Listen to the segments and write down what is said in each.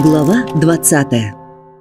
Глава 20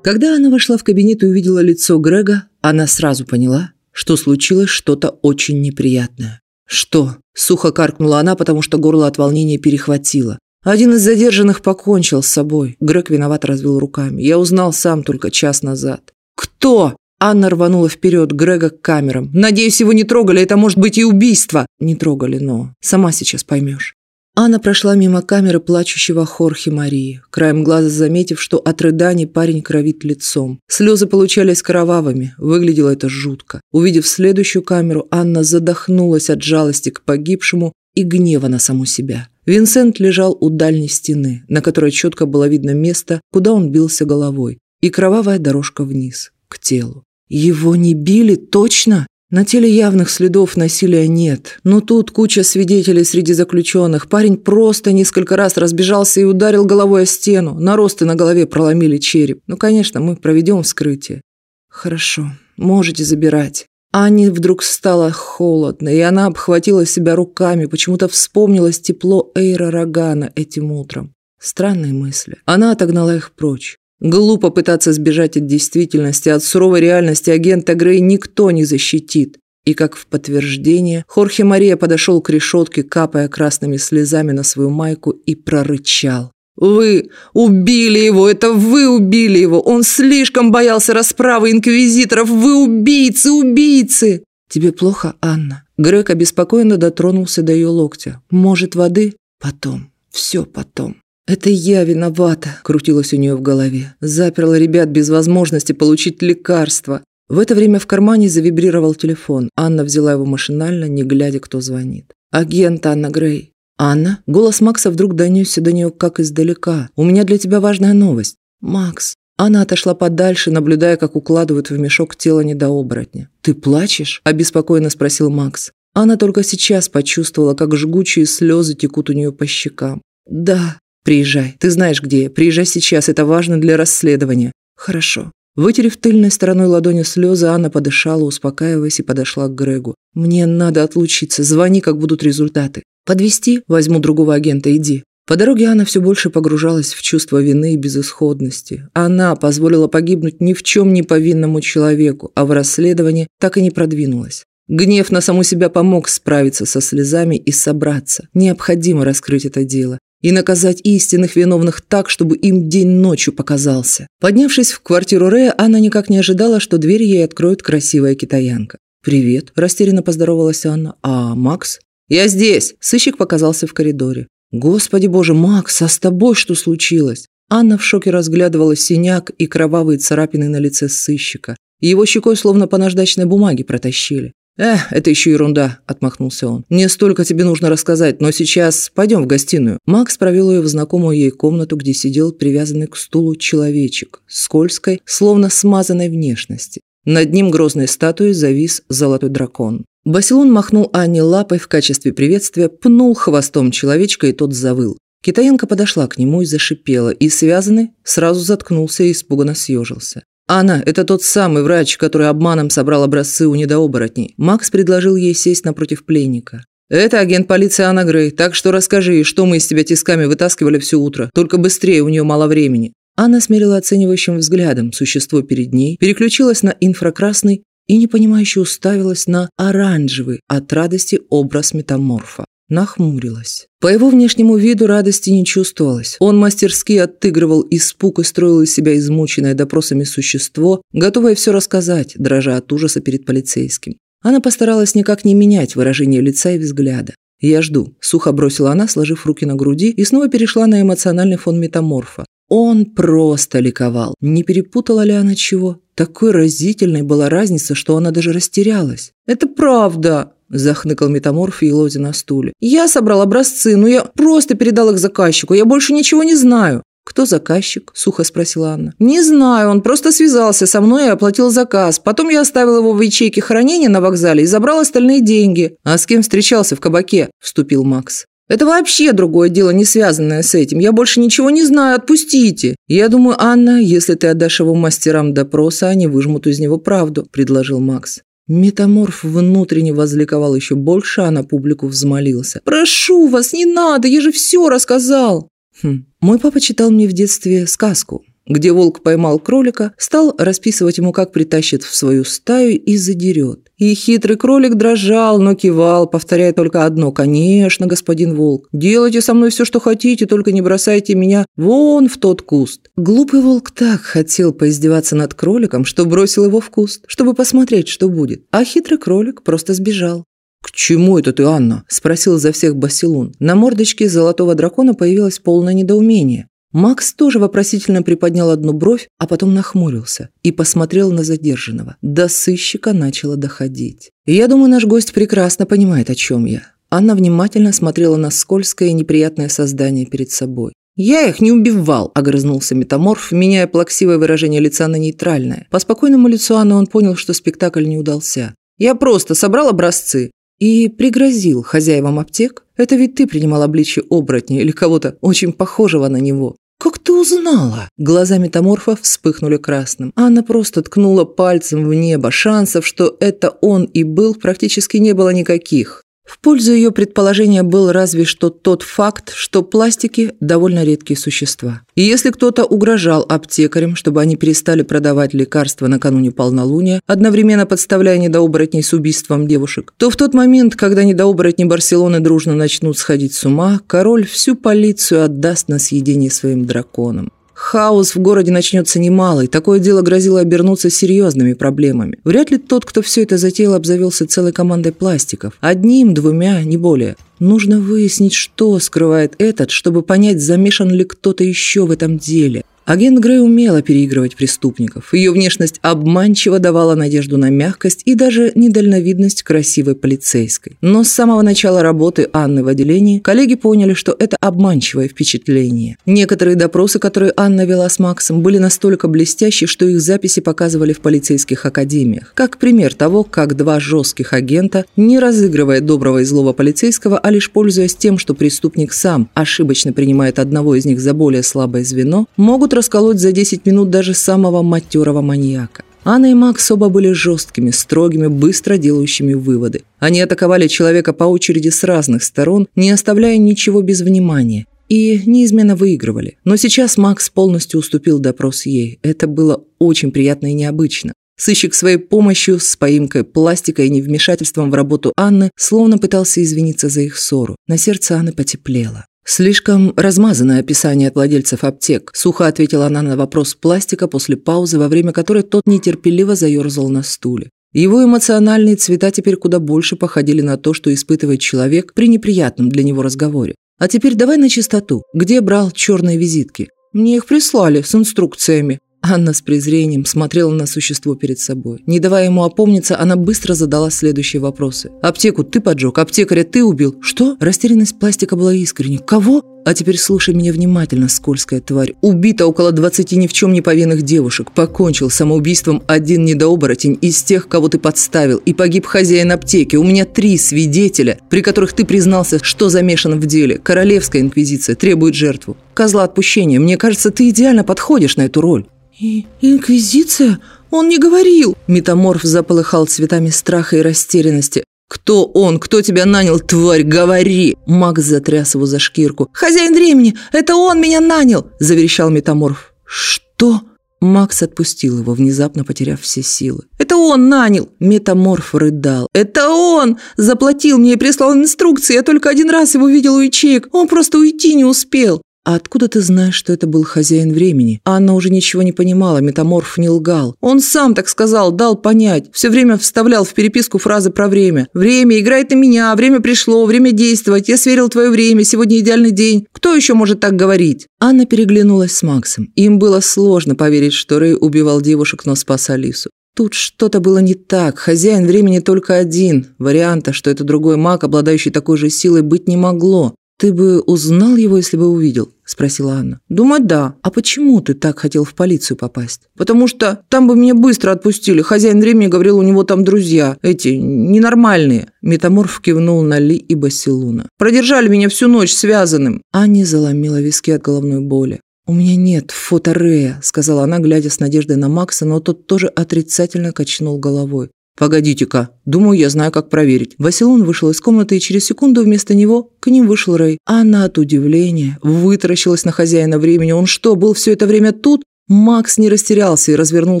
Когда она вошла в кабинет и увидела лицо Грега, она сразу поняла, что случилось что-то очень неприятное. «Что?» – сухо каркнула она, потому что горло от волнения перехватило. «Один из задержанных покончил с собой». Грег виноват развел руками. «Я узнал сам только час назад». «Кто?» Анна рванула вперед Грега к камерам. «Надеюсь, его не трогали, это может быть и убийство!» «Не трогали, но сама сейчас поймешь». Анна прошла мимо камеры плачущего Хорхе Марии, краем глаза заметив, что от рыданий парень кровит лицом. Слезы получались кровавыми, выглядело это жутко. Увидев следующую камеру, Анна задохнулась от жалости к погибшему и гнева на саму себя. Винсент лежал у дальней стены, на которой четко было видно место, куда он бился головой, и кровавая дорожка вниз, к телу. Его не били, точно? На теле явных следов насилия нет. Но тут куча свидетелей среди заключенных. Парень просто несколько раз разбежался и ударил головой о стену. Наросты на голове проломили череп. Ну, конечно, мы проведем вскрытие. Хорошо, можете забирать. Анне вдруг стало холодно, и она обхватила себя руками, почему-то вспомнилось тепло Эйра Рогана этим утром. Странные мысли. Она отогнала их прочь. Глупо пытаться сбежать от действительности, от суровой реальности агента Грей никто не защитит. И как в подтверждение, Хорхе Мария подошел к решетке, капая красными слезами на свою майку и прорычал. «Вы убили его! Это вы убили его! Он слишком боялся расправы инквизиторов! Вы убийцы! Убийцы!» «Тебе плохо, Анна?» Грег обеспокоенно дотронулся до ее локтя. «Может, воды?» «Потом. Все потом». «Это я виновата», – крутилось у нее в голове. Заперла ребят без возможности получить лекарства. В это время в кармане завибрировал телефон. Анна взяла его машинально, не глядя, кто звонит. «Агент Анна Грей». «Анна?» Голос Макса вдруг донесся до нее как издалека. «У меня для тебя важная новость». «Макс». Анна отошла подальше, наблюдая, как укладывают в мешок тело недооборотня. «Ты плачешь?» – обеспокоенно спросил Макс. Анна только сейчас почувствовала, как жгучие слезы текут у нее по щекам. «Да», «Приезжай. Ты знаешь, где. Приезжай сейчас. Это важно для расследования». «Хорошо». Вытерев тыльной стороной ладони слезы, Анна подышала, успокаиваясь, и подошла к Грегу. «Мне надо отлучиться. Звони, как будут результаты. Подвести? Возьму другого агента. Иди». По дороге Анна все больше погружалась в чувство вины и безысходности. Она позволила погибнуть ни в чем не повинному человеку, а в расследовании так и не продвинулась. Гнев на саму себя помог справиться со слезами и собраться. Необходимо раскрыть это дело и наказать истинных виновных так, чтобы им день ночью показался. Поднявшись в квартиру Рэя, она никак не ожидала, что дверь ей откроет красивая китаянка. «Привет», – растерянно поздоровалась Анна. «А Макс?» «Я здесь!» – сыщик показался в коридоре. «Господи боже, Макс, а с тобой что случилось?» Анна в шоке разглядывала синяк и кровавые царапины на лице сыщика. Его щекой словно по наждачной бумаге протащили. «Эх, это еще ерунда», – отмахнулся он. «Мне столько тебе нужно рассказать, но сейчас пойдем в гостиную». Макс провел ее в знакомую ей комнату, где сидел привязанный к стулу человечек, скользкой, словно смазанной внешности. Над ним грозной статуей завис золотой дракон. Басилон махнул Анне лапой в качестве приветствия, пнул хвостом человечка, и тот завыл. Китаянка подошла к нему и зашипела, и связанный сразу заткнулся и испуганно съежился. «Анна, это тот самый врач, который обманом собрал образцы у недооборотней». Макс предложил ей сесть напротив пленника. «Это агент полиции Анна Грей, так что расскажи, что мы из тебя тисками вытаскивали все утро. Только быстрее, у нее мало времени». Анна смерила оценивающим взглядом существо перед ней, переключилась на инфракрасный и непонимающе уставилась на оранжевый от радости образ метаморфа нахмурилась. По его внешнему виду радости не чувствовалось. Он мастерски отыгрывал испуг и строил из себя измученное допросами существо, готовое все рассказать, дрожа от ужаса перед полицейским. Она постаралась никак не менять выражение лица и взгляда. «Я жду», – сухо бросила она, сложив руки на груди, и снова перешла на эмоциональный фон метаморфа. Он просто ликовал. Не перепутала ли она чего? Такой разительной была разница, что она даже растерялась. «Это правда!» Захныкал метаморф и лози на стуле. «Я собрал образцы, но я просто передал их заказчику. Я больше ничего не знаю». «Кто заказчик?» – сухо спросила Анна. «Не знаю, он просто связался со мной и оплатил заказ. Потом я оставил его в ячейке хранения на вокзале и забрал остальные деньги». «А с кем встречался в кабаке?» – вступил Макс. «Это вообще другое дело, не связанное с этим. Я больше ничего не знаю, отпустите». «Я думаю, Анна, если ты отдашь его мастерам допроса, они выжмут из него правду», – предложил Макс. Метаморф внутренне возликовал еще больше, а на публику взмолился. «Прошу вас, не надо, я же все рассказал!» Хм. Мой папа читал мне в детстве сказку, где волк поймал кролика, стал расписывать ему, как притащит в свою стаю и задерет. И хитрый кролик дрожал, но кивал, повторяя только одно «Конечно, господин волк, делайте со мной все, что хотите, только не бросайте меня вон в тот куст». Глупый волк так хотел поиздеваться над кроликом, что бросил его в куст, чтобы посмотреть, что будет. А хитрый кролик просто сбежал. «К чему это ты, Анна?» – спросил за всех Басилун. На мордочке золотого дракона появилось полное недоумение. Макс тоже вопросительно приподнял одну бровь, а потом нахмурился и посмотрел на задержанного. До сыщика начало доходить. Я думаю, наш гость прекрасно понимает, о чем я. Анна внимательно смотрела на скользкое и неприятное создание перед собой. «Я их не убивал», – огрызнулся метаморф, меняя плаксивое выражение лица на нейтральное. По спокойному лицу Анны он понял, что спектакль не удался. «Я просто собрал образцы и пригрозил хозяевам аптек. Это ведь ты принимал обличие оборотня или кого-то очень похожего на него. «Как ты узнала?» Глаза метаморфа вспыхнули красным. Анна просто ткнула пальцем в небо. Шансов, что это он и был, практически не было никаких. В пользу ее предположения был разве что тот факт, что пластики – довольно редкие существа. И если кто-то угрожал аптекарям, чтобы они перестали продавать лекарства накануне полнолуния, одновременно подставляя недооборотней с убийством девушек, то в тот момент, когда недооборотни Барселоны дружно начнут сходить с ума, король всю полицию отдаст на съедение своим драконам. Хаос в городе начнется немалый, такое дело грозило обернуться серьезными проблемами. Вряд ли тот, кто все это затеял, обзавелся целой командой пластиков. Одним, двумя, не более. Нужно выяснить, что скрывает этот, чтобы понять, замешан ли кто-то еще в этом деле. Агент Грей умела переигрывать преступников. Ее внешность обманчиво давала надежду на мягкость и даже недальновидность красивой полицейской. Но с самого начала работы Анны в отделении коллеги поняли, что это обманчивое впечатление. Некоторые допросы, которые Анна вела с Максом, были настолько блестящие, что их записи показывали в полицейских академиях. Как пример того, как два жестких агента, не разыгрывая доброго и злого полицейского, а лишь пользуясь тем, что преступник сам ошибочно принимает одного из них за более слабое звено, могут могут расколоть за 10 минут даже самого матерого маньяка. Анна и Макс оба были жесткими, строгими, быстро делающими выводы. Они атаковали человека по очереди с разных сторон, не оставляя ничего без внимания. И неизменно выигрывали. Но сейчас Макс полностью уступил допрос ей. Это было очень приятно и необычно. Сыщик своей помощью, с поимкой пластика и невмешательством в работу Анны, словно пытался извиниться за их ссору. На сердце Анны потеплело. «Слишком размазанное описание от владельцев аптек», – сухо ответила она на вопрос пластика после паузы, во время которой тот нетерпеливо заерзал на стуле. Его эмоциональные цвета теперь куда больше походили на то, что испытывает человек при неприятном для него разговоре. «А теперь давай на чистоту. Где брал черные визитки?» «Мне их прислали с инструкциями», Анна с презрением смотрела на существо перед собой. Не давая ему опомниться, она быстро задала следующие вопросы. «Аптеку ты поджег, аптекаря ты убил». «Что?» Растерянность пластика была искренней. «Кого?» А теперь слушай меня внимательно, скользкая тварь. Убито около 20 ни в чем не повинных девушек. Покончил самоубийством один недооборотень из тех, кого ты подставил. И погиб хозяин аптеки. У меня три свидетеля, при которых ты признался, что замешан в деле. Королевская инквизиция требует жертву. Козла отпущения. Мне кажется, ты идеально подходишь на эту роль. И инквизиция? Он не говорил!» Метаморф заполыхал цветами страха и растерянности. «Кто он? Кто тебя нанял, тварь? Говори!» Макс затряс его за шкирку. «Хозяин времени! Это он меня нанял!» – заверещал метаморф. «Что?» Макс отпустил его, внезапно потеряв все силы. «Это он нанял!» Метаморф рыдал. «Это он! Заплатил мне и прислал инструкции. Я только один раз его видел у ячеек. Он просто уйти не успел. «А откуда ты знаешь, что это был хозяин времени?» Анна уже ничего не понимала, метаморф не лгал. «Он сам так сказал, дал понять. Все время вставлял в переписку фразы про время. Время играет на меня, время пришло, время действовать. Я сверил твое время, сегодня идеальный день. Кто еще может так говорить?» Анна переглянулась с Максом. Им было сложно поверить, что Рэй убивал девушек, но спас Алису. Тут что-то было не так. Хозяин времени только один. Варианта, что это другой маг, обладающий такой же силой, быть не могло. «Ты бы узнал его, если бы увидел?» – спросила Анна. «Думать да. А почему ты так хотел в полицию попасть?» «Потому что там бы меня быстро отпустили. Хозяин времени говорил, у него там друзья. Эти, ненормальные». Метаморф кивнул на Ли и Басилуна. «Продержали меня всю ночь связанным». Аня заломила виски от головной боли. «У меня нет фото Рея», – сказала она, глядя с надеждой на Макса, но тот тоже отрицательно качнул головой. «Погодите-ка, думаю, я знаю, как проверить». Василон вышел из комнаты, и через секунду вместо него к ним вышел Рэй. Она от удивления вытаращилась на хозяина времени. Он что, был все это время тут? Макс не растерялся и развернул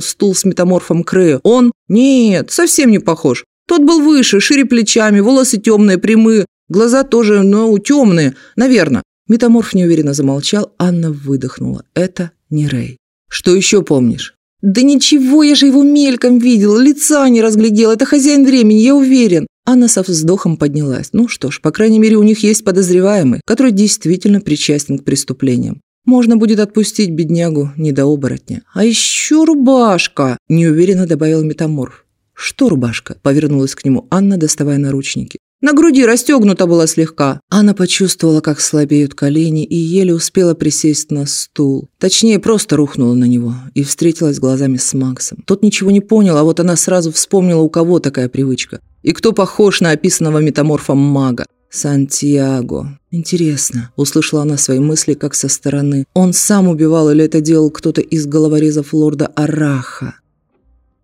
стул с метаморфом к Рэю. Он? Нет, совсем не похож. Тот был выше, шире плечами, волосы темные, прямые, глаза тоже, но темные, наверное. Метаморф неуверенно замолчал, Анна выдохнула. Это не Рэй. «Что еще помнишь?» «Да ничего, я же его мельком видела, лица не разглядел, это хозяин времени, я уверен». Анна со вздохом поднялась. Ну что ж, по крайней мере, у них есть подозреваемый, который действительно причастен к преступлениям. Можно будет отпустить беднягу недооборотня. А еще рубашка, неуверенно добавил метаморф. Что рубашка? Повернулась к нему Анна, доставая наручники. На груди расстегнута была слегка. Анна почувствовала, как слабеют колени, и еле успела присесть на стул. Точнее, просто рухнула на него и встретилась глазами с Максом. Тот ничего не понял, а вот она сразу вспомнила, у кого такая привычка. И кто похож на описанного метаморфом мага. Сантьяго. Интересно, услышала она свои мысли как со стороны. Он сам убивал или это делал кто-то из головорезов лорда Араха?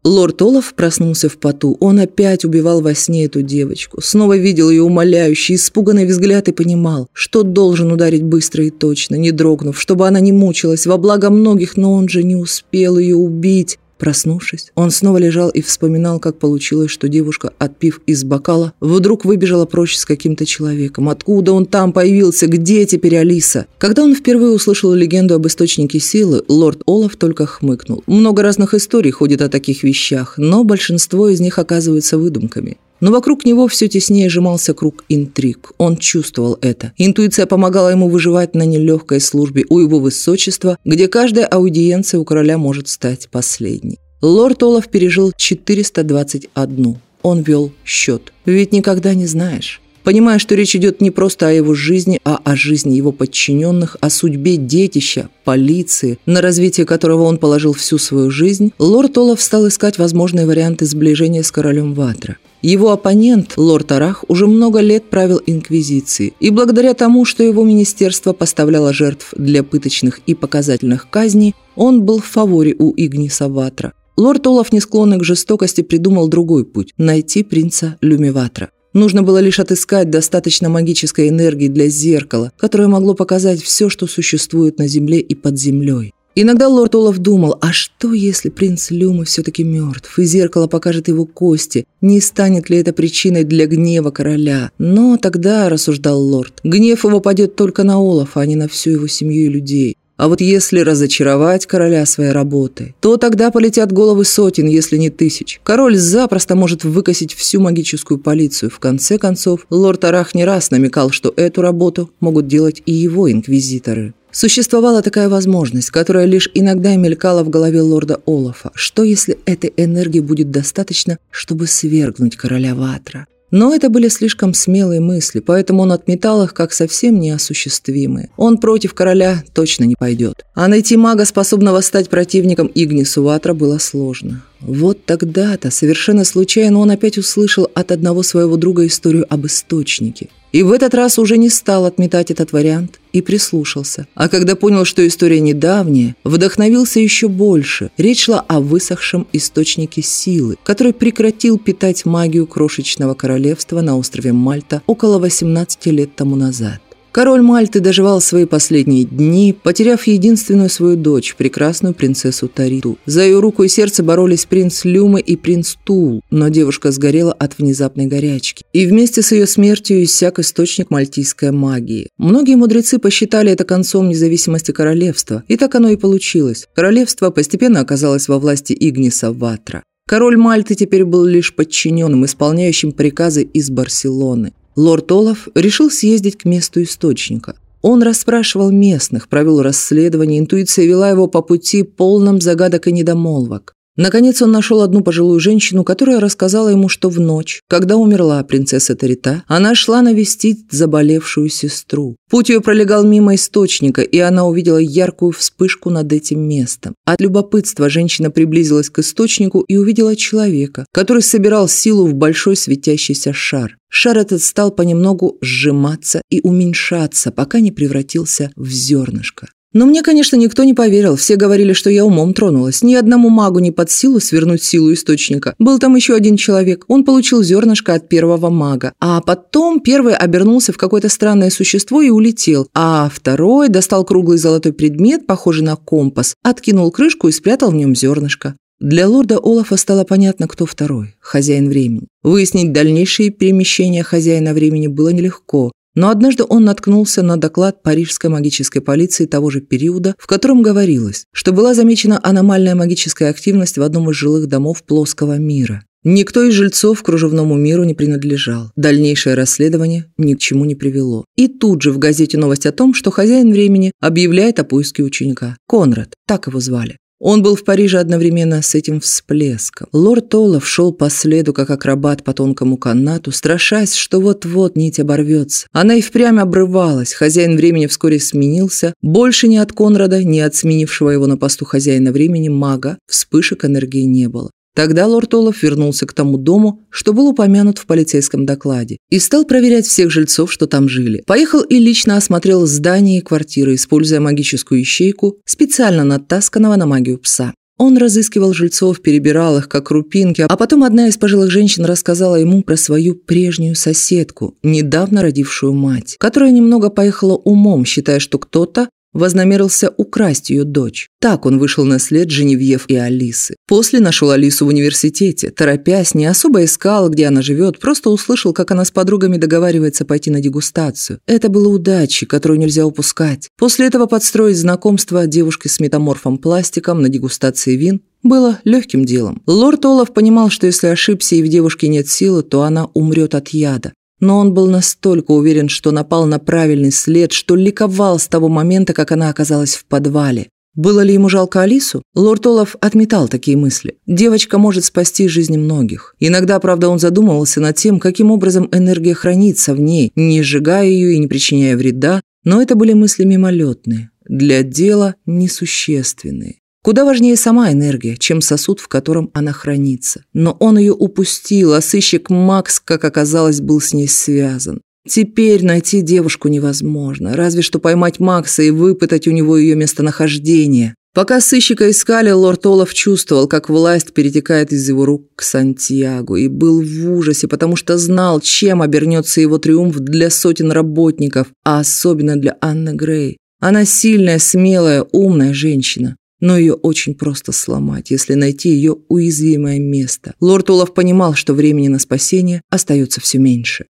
Лорд Олаф проснулся в поту. Он опять убивал во сне эту девочку. Снова видел ее умоляющий, испуганный взгляд и понимал, что должен ударить быстро и точно, не дрогнув, чтобы она не мучилась во благо многих, но он же не успел ее убить. Проснувшись, он снова лежал и вспоминал, как получилось, что девушка, отпив из бокала, вдруг выбежала прочь с каким-то человеком. Откуда он там появился? Где теперь Алиса? Когда он впервые услышал легенду об источнике силы, лорд Олаф только хмыкнул. Много разных историй ходит о таких вещах, но большинство из них оказываются выдумками. Но вокруг него все теснее сжимался круг интриг. Он чувствовал это. Интуиция помогала ему выживать на нелегкой службе у его высочества, где каждая аудиенция у короля может стать последней. Лорд Олаф пережил 421. Он вел счет. Ведь никогда не знаешь. Понимая, что речь идет не просто о его жизни, а о жизни его подчиненных, о судьбе детища, полиции, на развитие которого он положил всю свою жизнь, лорд Олаф стал искать возможные варианты сближения с королем Ватра. Его оппонент, лорд Арах, уже много лет правил инквизицией, и благодаря тому, что его министерство поставляло жертв для пыточных и показательных казней, он был в фаворе у Игниса Ватра. Лорд Олаф, не склонный к жестокости, придумал другой путь – найти принца Люмиватра. Нужно было лишь отыскать достаточно магической энергии для зеркала, которое могло показать все, что существует на Земле и под землей. Иногда лорд Олаф думал, а что если принц Люмы все-таки мертв, и зеркало покажет его кости, не станет ли это причиной для гнева короля? Но тогда, рассуждал лорд, гнев его падет только на Олафа, а не на всю его семью и людей. А вот если разочаровать короля своей работой, то тогда полетят головы сотен, если не тысяч. Король запросто может выкосить всю магическую полицию. В конце концов, лорд Арах не раз намекал, что эту работу могут делать и его инквизиторы. Существовала такая возможность, которая лишь иногда мелькала в голове лорда Олафа. Что если этой энергии будет достаточно, чтобы свергнуть короля Ватра? Но это были слишком смелые мысли, поэтому он отметал их как совсем неосуществимые. Он против короля точно не пойдет. А найти мага, способного стать противником Игнису Ватра, было сложно. Вот тогда-то, совершенно случайно, он опять услышал от одного своего друга историю об источнике. И в этот раз уже не стал отметать этот вариант и прислушался. А когда понял, что история недавняя, вдохновился еще больше. Речь шла о высохшем источнике силы, который прекратил питать магию крошечного королевства на острове Мальта около 18 лет тому назад. Король Мальты доживал свои последние дни, потеряв единственную свою дочь, прекрасную принцессу Тариту. За ее руку и сердце боролись принц Люмы и принц Тул, но девушка сгорела от внезапной горячки. И вместе с ее смертью иссяк источник мальтийской магии. Многие мудрецы посчитали это концом независимости королевства, и так оно и получилось. Королевство постепенно оказалось во власти Игниса Ватра. Король Мальты теперь был лишь подчиненным, исполняющим приказы из Барселоны. Лорд Олаф решил съездить к месту источника. Он расспрашивал местных, провел расследование, интуиция вела его по пути, полном загадок и недомолвок. Наконец он нашел одну пожилую женщину, которая рассказала ему, что в ночь, когда умерла принцесса Тарита, она шла навестить заболевшую сестру. Путь ее пролегал мимо источника, и она увидела яркую вспышку над этим местом. От любопытства женщина приблизилась к источнику и увидела человека, который собирал силу в большой светящийся шар. Шар этот стал понемногу сжиматься и уменьшаться, пока не превратился в зернышко. Но мне, конечно, никто не поверил. Все говорили, что я умом тронулась. Ни одному магу не под силу свернуть силу источника. Был там еще один человек. Он получил зернышко от первого мага. А потом первый обернулся в какое-то странное существо и улетел. А второй достал круглый золотой предмет, похожий на компас, откинул крышку и спрятал в нем зернышко. Для лорда Олафа стало понятно, кто второй – хозяин времени. Выяснить дальнейшие перемещения хозяина времени было нелегко, но однажды он наткнулся на доклад парижской магической полиции того же периода, в котором говорилось, что была замечена аномальная магическая активность в одном из жилых домов плоского мира. Никто из жильцов кружевному миру не принадлежал. Дальнейшее расследование ни к чему не привело. И тут же в газете новость о том, что хозяин времени объявляет о поиске ученика. Конрад, так его звали. Он был в Париже одновременно с этим всплеском. Лорд Олаф шел по следу, как акробат по тонкому канату, страшась, что вот-вот нить оборвется. Она и впрямь обрывалась. Хозяин времени вскоре сменился. Больше ни от Конрада, ни от сменившего его на посту хозяина времени мага вспышек энергии не было. Тогда лорд Олаф вернулся к тому дому, что был упомянут в полицейском докладе, и стал проверять всех жильцов, что там жили. Поехал и лично осмотрел здания и квартиры, используя магическую ищейку, специально натасканного на магию пса. Он разыскивал жильцов, перебирал их, как крупинки, а потом одна из пожилых женщин рассказала ему про свою прежнюю соседку, недавно родившую мать, которая немного поехала умом, считая, что кто-то вознамерился украсть ее дочь. Так он вышел на след Женевьев и Алисы. После нашел Алису в университете. Торопясь, не особо искал, где она живет, просто услышал, как она с подругами договаривается пойти на дегустацию. Это было удачей, которую нельзя упускать. После этого подстроить знакомство девушки с метаморфом пластиком на дегустации вин было легким делом. Лорд Олаф понимал, что если ошибся и в девушке нет силы, то она умрет от яда. Но он был настолько уверен, что напал на правильный след, что ликовал с того момента, как она оказалась в подвале. Было ли ему жалко Алису? Лорд Олаф отметал такие мысли. Девочка может спасти жизни многих. Иногда, правда, он задумывался над тем, каким образом энергия хранится в ней, не сжигая ее и не причиняя вреда, но это были мысли мимолетные, для дела несущественные. Куда важнее сама энергия, чем сосуд, в котором она хранится. Но он ее упустил, а сыщик Макс, как оказалось, был с ней связан. Теперь найти девушку невозможно, разве что поймать Макса и выпытать у него ее местонахождение. Пока сыщика искали, лорд Олаф чувствовал, как власть перетекает из его рук к Сантьяго, и был в ужасе, потому что знал, чем обернется его триумф для сотен работников, а особенно для Анны Грей. Она сильная, смелая, умная женщина. Но ее очень просто сломать, если найти ее уязвимое место. Лорд Олаф понимал, что времени на спасение остается все меньше.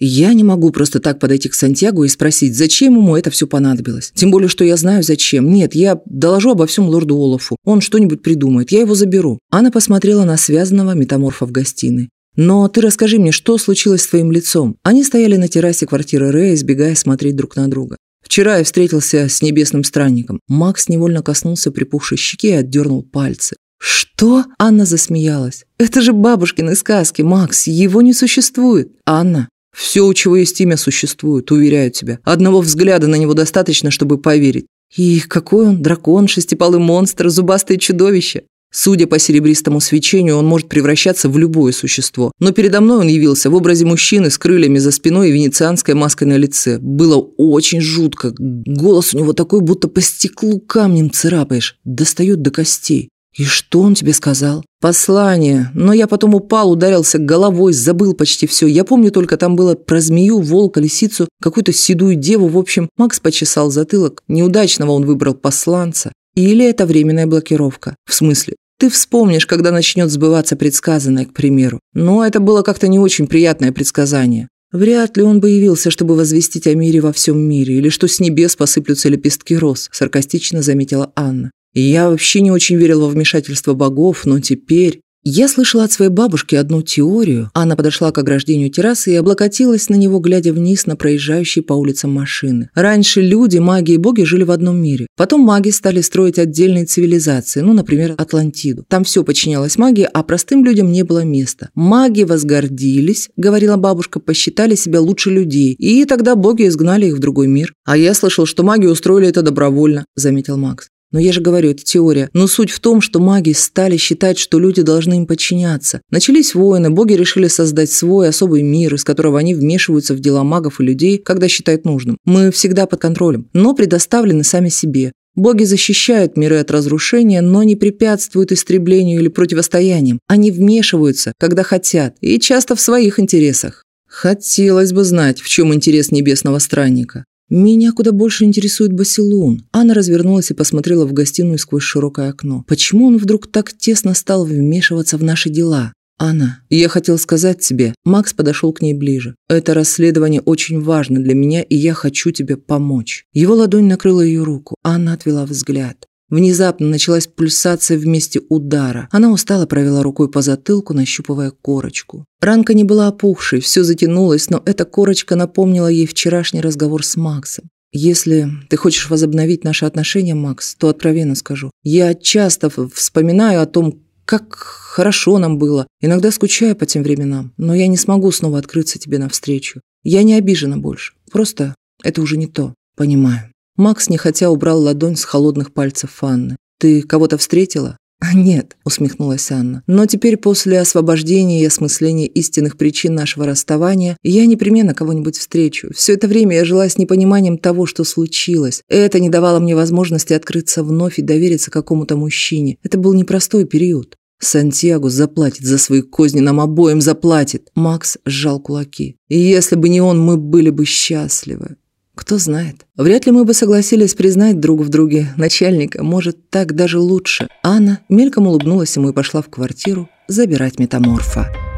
Я не могу просто так подойти к Сантьяго и спросить, зачем ему это все понадобилось. Тем более, что я знаю, зачем. Нет, я доложу обо всем лорду Олафу. Он что-нибудь придумает. Я его заберу. Анна посмотрела на связанного метаморфа в гостиной. «Но ты расскажи мне, что случилось с твоим лицом?» Они стояли на террасе квартиры Рэя, избегая смотреть друг на друга. Вчера я встретился с небесным странником. Макс невольно коснулся припухшей щеки и отдернул пальцы. «Что?» – Анна засмеялась. «Это же бабушкины сказки, Макс, его не существует!» «Анна, все, у чего есть имя, существует, уверяю тебя. Одного взгляда на него достаточно, чтобы поверить. И какой он? Дракон, шестипалый монстр, зубастое чудовище. Судя по серебристому свечению, он может превращаться в любое существо. Но передо мной он явился в образе мужчины с крыльями за спиной и венецианской маской на лице. Было очень жутко. Голос у него такой, будто по стеклу камнем царапаешь. Достает до костей. «И что он тебе сказал?» «Послание. Но я потом упал, ударился головой, забыл почти все. Я помню только, там было про змею, волка, лисицу, какую-то седую деву. В общем, Макс почесал затылок. Неудачного он выбрал посланца. Или это временная блокировка. В смысле? Ты вспомнишь, когда начнет сбываться предсказанное, к примеру. Но это было как-то не очень приятное предсказание. Вряд ли он бы явился, чтобы возвестить о мире во всем мире, или что с небес посыплются лепестки роз, саркастично заметила Анна. И я вообще не очень верила во вмешательство богов, но теперь... Я слышала от своей бабушки одну теорию. Она подошла к ограждению террасы и облокотилась на него, глядя вниз на проезжающие по улицам машины. Раньше люди, маги и боги жили в одном мире. Потом маги стали строить отдельные цивилизации, ну, например, Атлантиду. Там все подчинялось магии, а простым людям не было места. Маги возгордились, говорила бабушка, посчитали себя лучше людей, и тогда боги изгнали их в другой мир. А я слышал, что маги устроили это добровольно, заметил Макс. Но я же говорю, это теория. Но суть в том, что маги стали считать, что люди должны им подчиняться. Начались войны, боги решили создать свой особый мир, из которого они вмешиваются в дела магов и людей, когда считают нужным. Мы всегда под контролем, но предоставлены сами себе. Боги защищают миры от разрушения, но не препятствуют истреблению или противостояниям. Они вмешиваются, когда хотят, и часто в своих интересах. Хотелось бы знать, в чем интерес небесного странника. Меня куда больше интересует Басилун. Анна развернулась и посмотрела в гостиную сквозь широкое окно. Почему он вдруг так тесно стал вмешиваться в наши дела? «Анна, я хотел сказать тебе...» Макс подошел к ней ближе. «Это расследование очень важно для меня, и я хочу тебе помочь». Его ладонь накрыла ее руку. Анна отвела взгляд. Внезапно началась пульсация в месте удара. Она устало провела рукой по затылку, нащупывая корочку. Ранка не была опухшей, все затянулось, но эта корочка напомнила ей вчерашний разговор с Максом. Если ты хочешь возобновить наши отношения, Макс, то откровенно скажу. Я часто вспоминаю о том, как хорошо нам было. Иногда скучаю по тем временам, но я не смогу снова открыться тебе навстречу. Я не обижена больше. Просто это уже не то. Понимаю. Макс нехотя убрал ладонь с холодных пальцев Фанны. «Ты кого-то встретила?» «Нет», — усмехнулась Анна. «Но теперь после освобождения и осмысления истинных причин нашего расставания я непременно кого-нибудь встречу. Все это время я жила с непониманием того, что случилось. Это не давало мне возможности открыться вновь и довериться какому-то мужчине. Это был непростой период. Сантьяго заплатит за свои козни, нам обоим заплатит. Макс сжал кулаки. Если бы не он, мы были бы счастливы. Кто знает. Вряд ли мы бы согласились признать друг в друге начальника. Может, так даже лучше. Анна мельком улыбнулась ему и пошла в квартиру забирать метаморфа.